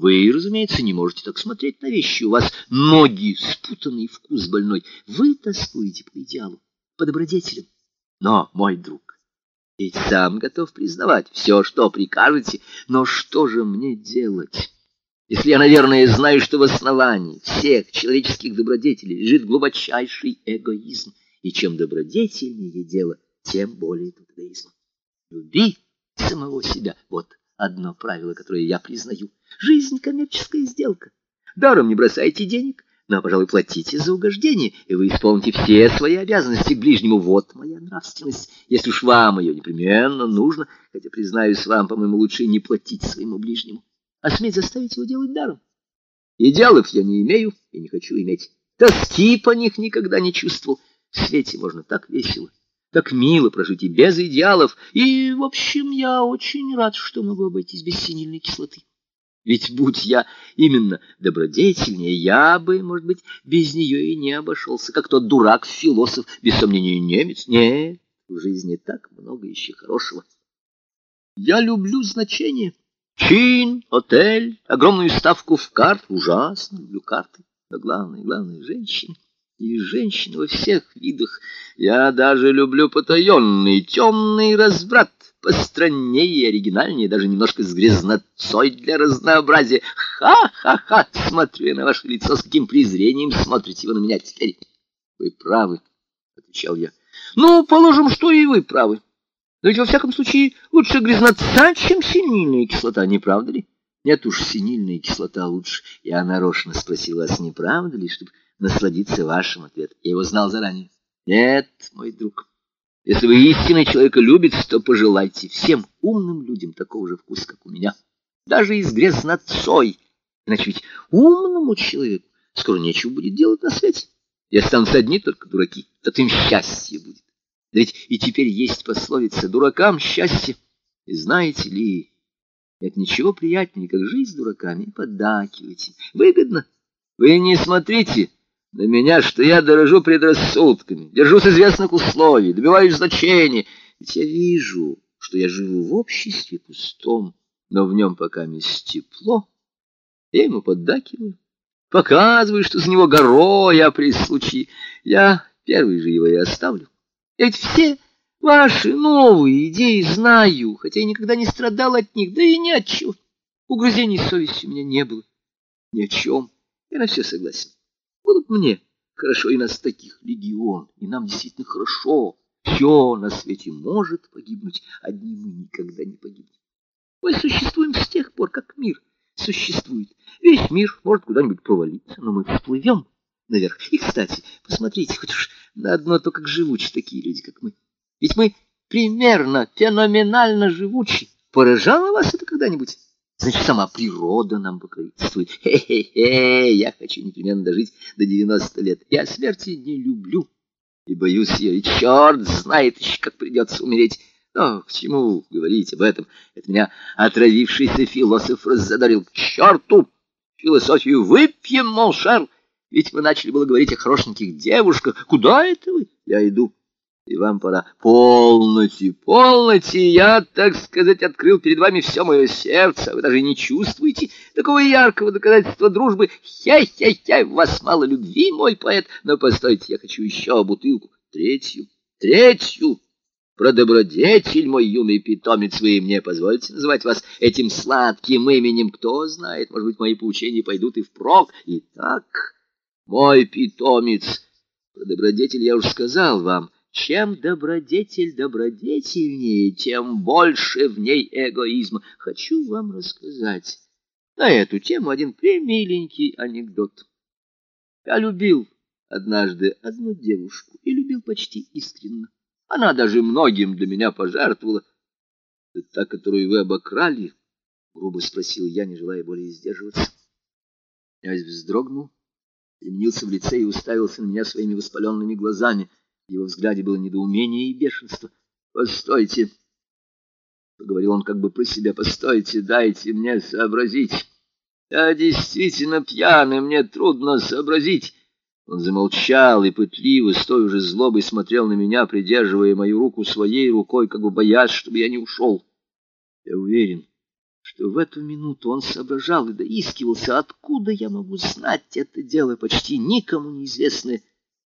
Вы, разумеется, не можете так смотреть на вещи. У вас ноги спутанный, вкус больной. Вы тоскуете по идеалу, по добродетелям. Но, мой друг, ведь сам готов признавать все, что прикажете. Но что же мне делать, если я, наверное, знаю, что в основании всех человеческих добродетелей лежит глубочайший эгоизм, и чем добродетельнее дело, тем более тут эгоизма. Люби самого себя. Вот одно правило, которое я признаю. Жизнь — коммерческая сделка. Даром не бросайте денег, но, пожалуй, платите за угождение, и вы исполните все свои обязанности к ближнему. Вот моя нравственность, если уж вам ее непременно нужно, хотя, признаюсь вам, по-моему, лучше не платить своему ближнему, а сметь заставить его делать даром. Идеалов я не имею и не хочу иметь. Тоски по них никогда не чувствовал. В свете можно так весело так мило прожить и без идеалов, и, в общем, я очень рад, что могу обойтись без синильной кислоты. Ведь будь я именно добродетельнее, я бы, может быть, без нее и не обошелся, как тот дурак-философ, без сомнения, немец. Нет, в жизни так много еще хорошего. Я люблю значение. Чин, отель, огромную ставку в карт. Ужасно люблю карты. Но главное, главное, женщины и женщин во всех видах. Я даже люблю потаенный, темный разврат, постраннее и оригинальнее, даже немножко с грязнотцой для разнообразия. Ха-ха-ха! Смотрю я на ваше лицо, с каким презрением смотрите вы на меня теперь. Вы правы, — отвечал я. Ну, положим, что и вы правы. Но ведь во всяком случае лучше грязнотца, чем синильная кислота, не правда ли? Нет уж, синильная кислота лучше. Я нарочно спросил вас, не правда ли, чтобы насладиться вашим ответом. Я его знал заранее. Нет, мой друг, если вы истинный человека любите, то пожелайте всем умным людям такого же вкуса, как у меня. Даже из грязнотцой. Иначе ведь умному человеку скоро нечего будет делать на свете. И останутся одни только дураки. То им счастье будет. Да ведь и теперь есть пословица «дуракам счастье». И знаете ли, нет ничего приятнее, как жизнь с дураками. Поддакивайте. Выгодно. Вы не смотрите на меня, что я дорожу предрассудками, держусь известных условий, добиваюсь значения. Ведь я вижу, что я живу в обществе пустом, но в нем пока есть тепло. Я ему поддакиваю, показываю, что за него горой, а при случае я первый же его и оставлю. Ведь все ваши новые идеи знаю, хотя я никогда не страдал от них, да и ни от чего. Угрызений совести у меня не было. Ни о чем. Я на все согласен. Будут мне хорошо, и нас таких легион, и нам действительно хорошо. Все на свете может погибнуть, одни мы никогда не погибнем. Мы существуем с тех пор, как мир существует. Весь мир может куда-нибудь провалиться, но мы всплывем наверх. И, кстати, посмотрите хоть уж на одно то, как живучи такие люди, как мы. Ведь мы примерно феноменально живучи. Поражало вас это когда-нибудь? Значит, сама природа нам покровительствует. Хе-хе-хе, я хочу непременно дожить до 90 лет. Я смерти не люблю и боюсь ее, и черт знает еще, как придется умереть. Но к чему говорить об этом? Это меня отравившийся философ раззадорил. К черту! Философию выпьем, молшер! Ведь мы начали было говорить о хорошеньких девушках. Куда это вы? Я иду и вам пора. Полноте, полноте, я, так сказать, открыл перед вами все мое сердце, вы даже не чувствуете такого яркого доказательства дружбы. Хе-хе-хе, в вас мало любви, мой поэт, но постойте, я хочу еще бутылку, третью, третью. Про добродетель, мой юный питомец, вы мне позволите называть вас этим сладким именем. Кто знает, может быть, мои поучения пойдут и впрок. Итак, мой питомец, про добродетель я уж сказал вам, — чем добродетель добродетельнее, тем больше в ней эгоизма. Хочу вам рассказать на эту тему один премиленький анекдот. Я любил однажды одну девушку и любил почти искренно. Она даже многим для меня пожертвовала. — Это та, которую вы обокрали? — грубо спросил я, не желая более сдерживаться. Князь вздрогнул, переменился в лице и уставился на меня своими воспаленными глазами — его взгляде было недоумение и бешенство. «Постойте!» — поговорил он как бы про себя. «Постойте, дайте мне сообразить. Я действительно пьяный, мне трудно сообразить». Он замолчал и пытливо, с той уже злобой, смотрел на меня, придерживая мою руку своей рукой, как бы боясь, чтобы я не ушел. Я уверен, что в эту минуту он соображал и доискивался, откуда я могу знать это дело, почти никому неизвестное,